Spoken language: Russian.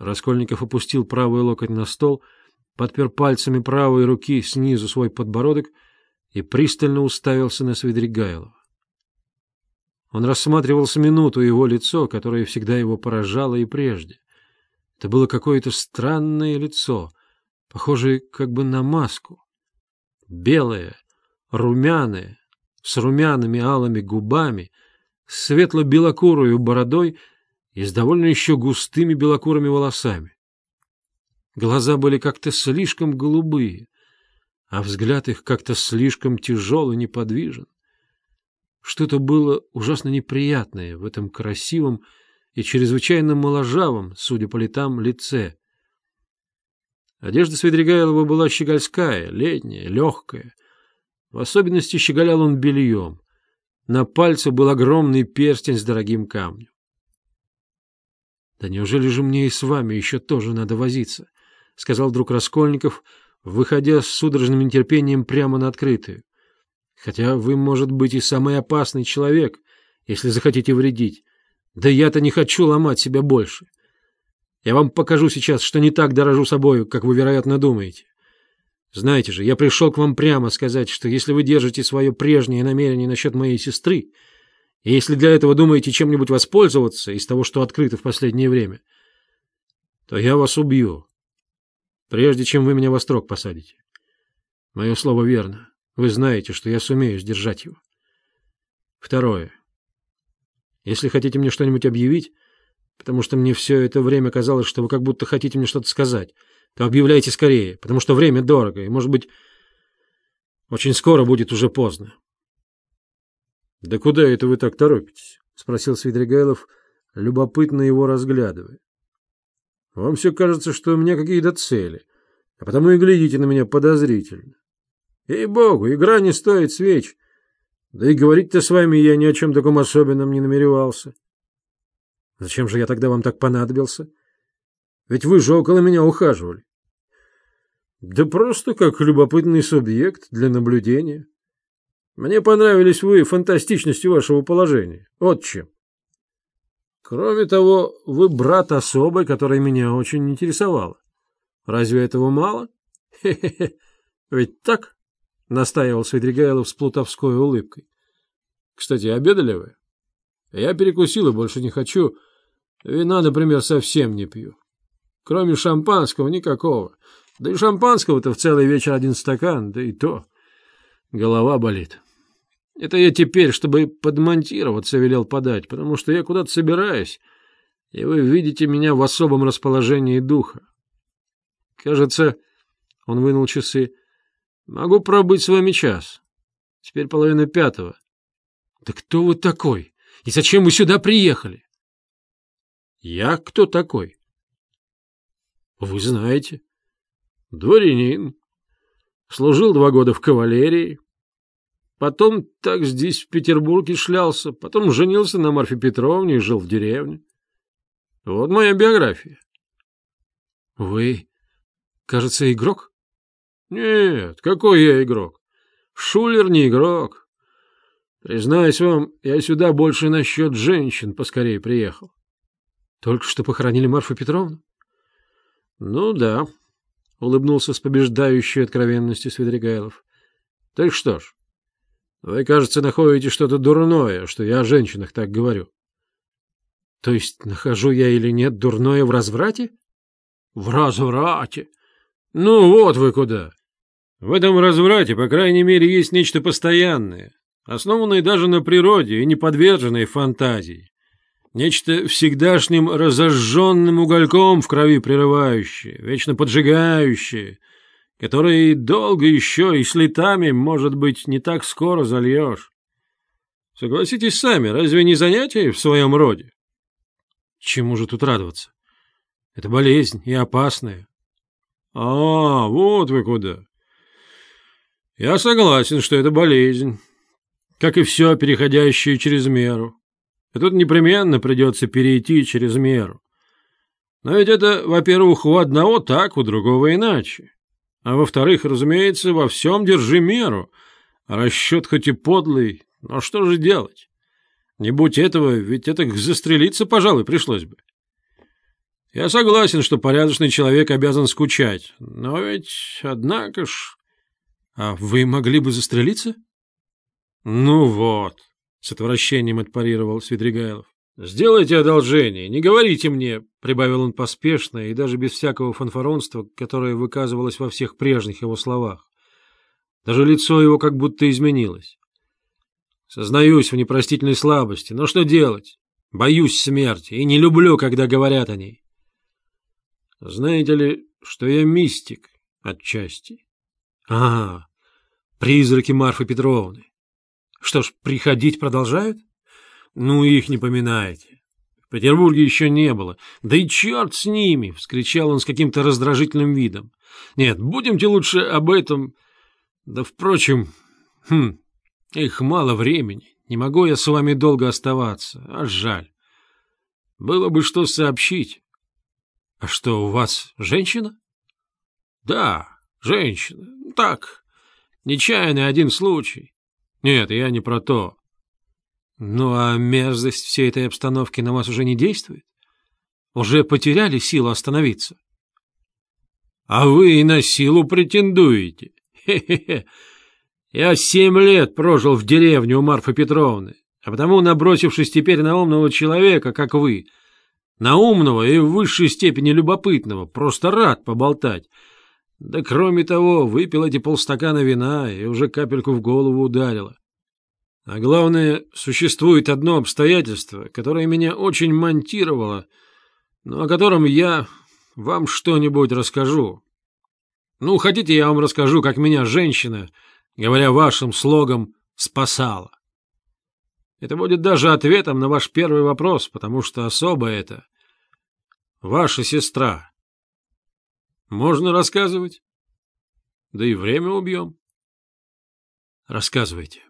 Раскольников опустил правый локоть на стол, подпер пальцами правой руки снизу свой подбородок и пристально уставился на Свидригайлова. Он рассматривал с минуту его лицо, которое всегда его поражало и прежде. Это было какое-то странное лицо, похожее как бы на маску. Белое, румяное, с румяными алыми губами, с светло-белокурой бородой и с довольно еще густыми белокурыми волосами. Глаза были как-то слишком голубые, а взгляд их как-то слишком тяжел и неподвижен. Что-то было ужасно неприятное в этом красивом и чрезвычайно моложавом, судя по летам, лице. Одежда Свидригайлова была щегольская, летняя, легкая. В особенности щеголял он бельем. На пальце был огромный перстень с дорогим камнем. — Да неужели же мне и с вами еще тоже надо возиться? — сказал вдруг Раскольников, выходя с судорожным нетерпением прямо на открытую. Хотя вы, может быть, и самый опасный человек, если захотите вредить. Да я-то не хочу ломать себя больше. Я вам покажу сейчас, что не так дорожу собою, как вы, вероятно, думаете. Знаете же, я пришел к вам прямо сказать, что если вы держите свое прежнее намерение насчет моей сестры, и если для этого думаете чем-нибудь воспользоваться из того, что открыто в последнее время, то я вас убью, прежде чем вы меня во строк посадите. Мое слово верно. Вы знаете, что я сумею сдержать его. Второе. Если хотите мне что-нибудь объявить, потому что мне все это время казалось, что вы как будто хотите мне что-то сказать, то объявляйте скорее, потому что время дорого, и, может быть, очень скоро будет уже поздно. — Да куда это вы так торопитесь? — спросил Свидригайлов, любопытно его разглядывая. — Вам все кажется, что у меня какие-то цели, а потому и глядите на меня подозрительно. Ей-богу, игра не стоит свеч. Да и говорить-то с вами я ни о чем таком особенном не намеревался. Зачем же я тогда вам так понадобился? Ведь вы же около меня ухаживали. Да просто как любопытный субъект для наблюдения. Мне понравились вы фантастичностью вашего положения. Вот чем. Кроме того, вы брат особой, которая меня очень интересовала. Разве этого мало? Хе-хе-хе. Ведь так? — настаивал Свидригайлов с плутовской улыбкой. — Кстати, обедали вы? Я перекусил и больше не хочу. Вина, например, совсем не пью. Кроме шампанского никакого. Да и шампанского-то в целый вечер один стакан, да и то. Голова болит. Это я теперь, чтобы подмонтироваться, велел подать, потому что я куда-то собираюсь, и вы видите меня в особом расположении духа. Кажется, он вынул часы, Могу пробыть с вами час. Теперь половина пятого. Да кто вы такой? И зачем вы сюда приехали? Я кто такой? Вы знаете. Дворянин. Служил два года в кавалерии. Потом так здесь, в Петербурге, шлялся. Потом женился на Марфе Петровне и жил в деревне. Вот моя биография. Вы, кажется, игрок? Нет, какой я игрок? Шулер не игрок. Признаюсь вам, я сюда больше насчет женщин поскорее приехал. Только что похоронили Марфу Петровну? Ну да, улыбнулся с побеждающей откровенностью Свидригайлов. Так что ж, вы, кажется, находите что-то дурное, что я о женщинах так говорю. То есть нахожу я или нет дурное в разврате? В разврате? Ну вот вы куда. В этом разврате, по крайней мере, есть нечто постоянное, основанное даже на природе и не подверженное фантазии. Нечто всегдашним разожженным угольком в крови прерывающее, вечно поджигающее, которое долго еще и с летами, может быть, не так скоро зальешь. Согласитесь сами, разве не занятие в своем роде? Чему же тут радоваться? Это болезнь и опасная. А, вот вы куда. Я согласен, что это болезнь, как и все, переходящее через меру. И тут непременно придется перейти через меру. Но ведь это, во-первых, у одного так, у другого иначе. А во-вторых, разумеется, во всем держи меру. Расчет хоть и подлый, но что же делать? Не будь этого, ведь это застрелиться, пожалуй, пришлось бы. Я согласен, что порядочный человек обязан скучать, но ведь, однако ж... А вы могли бы застрелиться? Ну вот, с отвращением отпарировал Свидригайлов. «Сделайте одолжение, не говорите мне», — прибавил он поспешно и даже без всякого фанфаронства, которое выказывалось во всех прежних его словах. Даже лицо его как будто изменилось. «Сознаюсь в непростительной слабости, но что делать? Боюсь смерти и не люблю, когда говорят о ней. Знаете ли, что я мистик отчасти? А, призраки Марфы Петровны. Что ж, приходить продолжают? Ну, их не поминаете. В Петербурге еще не было. Да и черт с ними! — вскричал он с каким-то раздражительным видом. Нет, будемте лучше об этом... Да, впрочем, хм, их мало времени. Не могу я с вами долго оставаться, а жаль. Было бы что сообщить. — А что, у вас женщина? — Да, женщина. Так, нечаянный один случай. Нет, я не про то. Ну а мерзость всей этой обстановки на вас уже не действует? Уже потеряли силу остановиться? А вы и на силу претендуете. Хе-хе-хе. Я семь лет прожил в деревне у Марфы Петровны, а потому, набросившись теперь на умного человека, как вы, на умного и в высшей степени любопытного, просто рад поболтать. Да кроме того, выпил эти полстакана вина и уже капельку в голову ударило. А главное, существует одно обстоятельство, которое меня очень монтировало, но о котором я вам что-нибудь расскажу. Ну, хотите, я вам расскажу, как меня женщина, говоря вашим слогом, спасала. Это будет даже ответом на ваш первый вопрос, потому что особо это ваша сестра. Можно рассказывать? Да и время убьем. Рассказывайте.